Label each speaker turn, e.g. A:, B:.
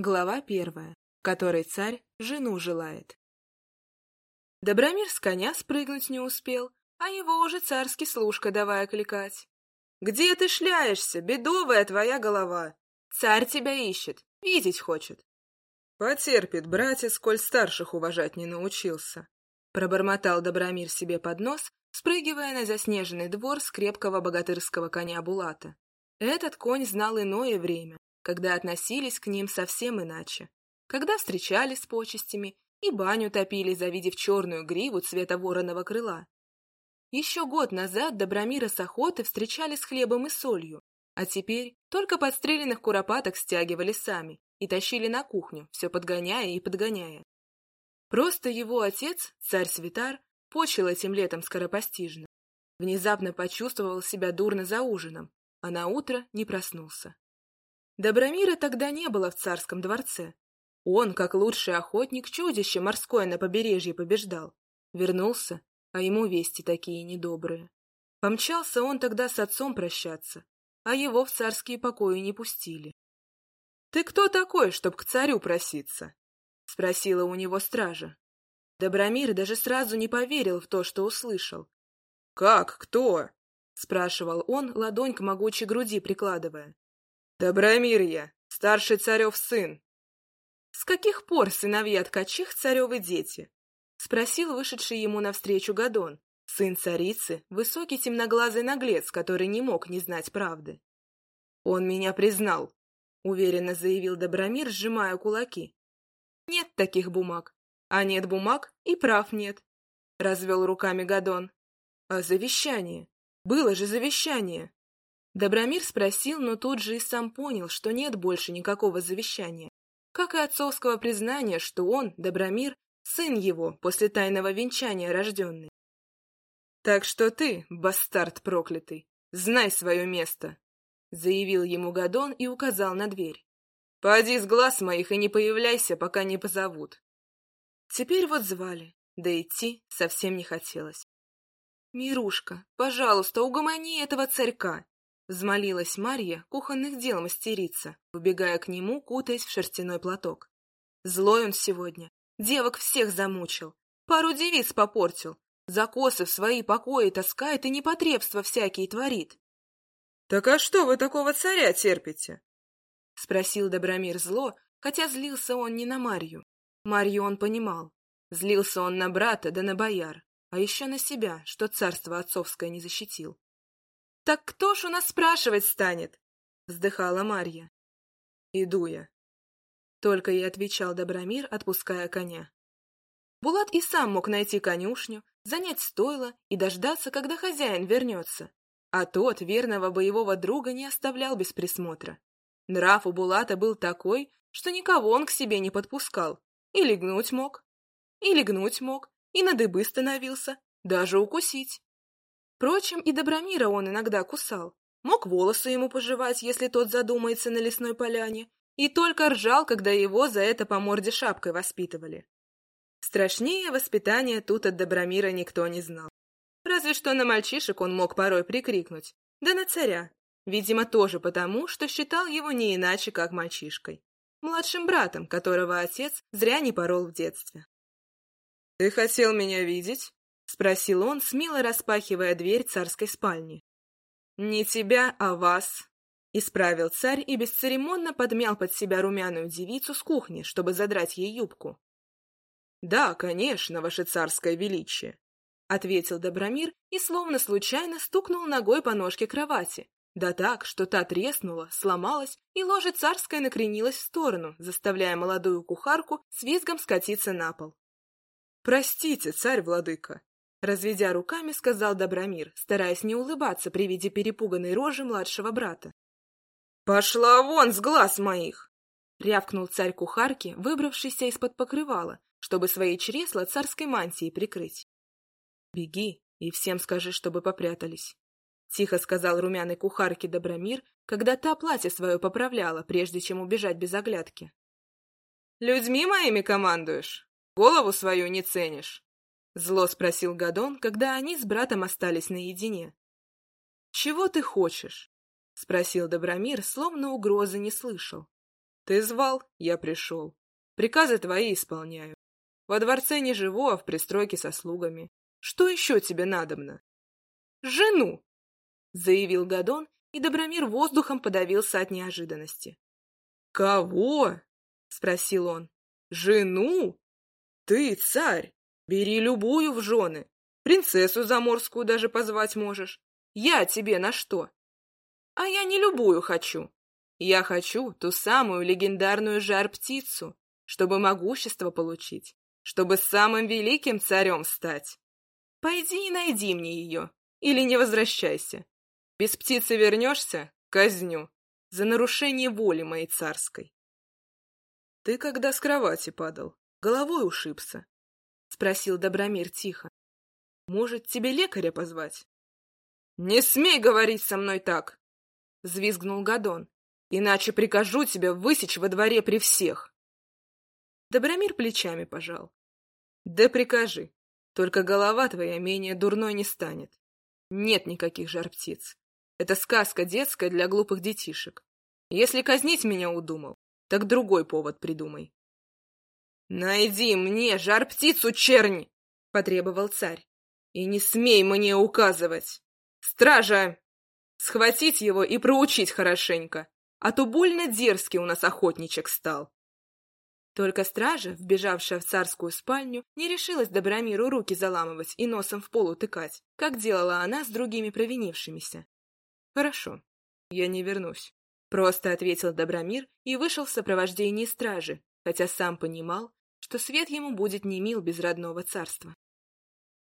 A: Глава первая, которой царь жену желает. Добромир с коня спрыгнуть не успел, а его уже царский служка давая кликать. «Где ты шляешься, бедовая твоя голова? Царь тебя ищет, видеть хочет». «Потерпит, братец, сколь старших уважать не научился», — пробормотал Добромир себе под нос, спрыгивая на заснеженный двор с крепкого богатырского коня Булата. Этот конь знал иное время, когда относились к ним совсем иначе, когда встречали с почестями и баню топили, завидев черную гриву цвета вороного крыла. Еще год назад Добромира с охоты встречали с хлебом и солью, а теперь только подстреленных куропаток стягивали сами и тащили на кухню, все подгоняя и подгоняя. Просто его отец, царь Святар, почил этим летом скоропостижно. Внезапно почувствовал себя дурно за ужином, а на утро не проснулся. Добромира тогда не было в царском дворце. Он, как лучший охотник, чудище морское на побережье побеждал. Вернулся, а ему вести такие недобрые. Помчался он тогда с отцом прощаться, а его в царские покои не пустили. — Ты кто такой, чтоб к царю проситься? — спросила у него стража. Добромир даже сразу не поверил в то, что услышал. — Как кто? — спрашивал он, ладонь к могучей груди прикладывая. Добромир я, старший царев сын. — С каких пор сыновья ткачих царевы дети? — спросил вышедший ему навстречу Гадон, сын царицы, высокий темноглазый наглец, который не мог не знать правды. — Он меня признал, — уверенно заявил Добромир, сжимая кулаки. — Нет таких бумаг. А нет бумаг, и прав нет, — развел руками Гадон. — А завещание? Было же завещание. Добромир спросил, но тут же и сам понял, что нет больше никакого завещания, как и отцовского признания, что он, Добромир, сын его, после тайного венчания рожденный. «Так что ты, бастард проклятый, знай свое место», — заявил ему Гадон и указал на дверь. «Поди с глаз моих и не появляйся, пока не позовут». Теперь вот звали, да идти совсем не хотелось. «Мирушка, пожалуйста, угомони этого царька!» Взмолилась Марья, кухонных дел мастерица, убегая к нему, кутаясь в шерстяной платок. Злой он сегодня. Девок всех замучил. Пару девиц попортил. Закосы в свои покои таскает и непотребства всякие творит. — Так а что вы такого царя терпите? — спросил Добромир зло, хотя злился он не на Марью. Марью он понимал. Злился он на брата да на бояр, а еще на себя, что царство отцовское не защитил. «Так кто ж у нас спрашивать станет?» — вздыхала Марья. «Иду я», — только и отвечал Добромир, отпуская коня. Булат и сам мог найти конюшню, занять стойло и дождаться, когда хозяин вернется. А тот верного боевого друга не оставлял без присмотра. Нрав у Булата был такой, что никого он к себе не подпускал. И легнуть мог, и легнуть мог, и на дыбы становился, даже укусить. Впрочем, и Добромира он иногда кусал. Мог волосы ему пожевать, если тот задумается на лесной поляне, и только ржал, когда его за это по морде шапкой воспитывали. Страшнее воспитания тут от Добромира никто не знал. Разве что на мальчишек он мог порой прикрикнуть, да на царя, видимо, тоже потому, что считал его не иначе, как мальчишкой, младшим братом, которого отец зря не порол в детстве. — Ты хотел меня видеть? — спросил он, смело распахивая дверь царской спальни. «Не тебя, а вас», — исправил царь и бесцеремонно подмял под себя румяную девицу с кухни, чтобы задрать ей юбку. «Да, конечно, ваше царское величие», — ответил Добромир и словно случайно стукнул ногой по ножке кровати, да так, что та треснула, сломалась, и ложе царское накренилось в сторону, заставляя молодую кухарку с визгом скатиться на пол. «Простите, царь-владыка», Разведя руками, сказал Добромир, стараясь не улыбаться при виде перепуганной рожи младшего брата. «Пошла вон с глаз моих!» — рявкнул царь кухарки, выбравшийся из-под покрывала, чтобы свои чресла царской мантией прикрыть. «Беги и всем скажи, чтобы попрятались», — тихо сказал румяной кухарке Добромир, когда та платье свое поправляла, прежде чем убежать без оглядки. «Людьми моими командуешь? Голову свою не ценишь?» Зло спросил Гадон, когда они с братом остались наедине. «Чего ты хочешь?» — спросил Добромир, словно угрозы не слышал. Ты звал, я пришел. Приказы твои исполняю. Во дворце не живу, а в пристройке со слугами. Что еще тебе надобно? Жену! Заявил Гадон, и Добромир воздухом подавился от неожиданности. Кого? Спросил он. Жену? Ты, царь, бери любую в жены. Принцессу заморскую даже позвать можешь. Я тебе на что? А я не любую хочу. Я хочу ту самую легендарную жар-птицу, чтобы могущество получить, чтобы самым великим царем стать. Пойди и найди мне ее, или не возвращайся. Без птицы вернешься — казню, за нарушение воли моей царской. — Ты когда с кровати падал, головой ушибся? — спросил Добромир тихо. — Может, тебе лекаря позвать? — Не смей говорить со мной так! — взвизгнул Гадон. — Иначе прикажу тебя высечь во дворе при всех. Добромир плечами пожал. — Да прикажи, только голова твоя менее дурной не станет. Нет никаких жар-птиц. Это сказка детская для глупых детишек. Если казнить меня удумал, так другой повод придумай. — Найди мне жар-птицу, чернь! — потребовал царь. — И не смей мне указывать! Стража! Схватить его и проучить хорошенько, а то больно дерзкий у нас охотничек стал. Только стража, вбежавшая в царскую спальню, не решилась Добромиру руки заламывать и носом в пол утыкать, как делала она с другими провинившимися. «Хорошо, я не вернусь», — просто ответил Добромир и вышел в сопровождении стражи, хотя сам понимал, что свет ему будет не мил без родного царства.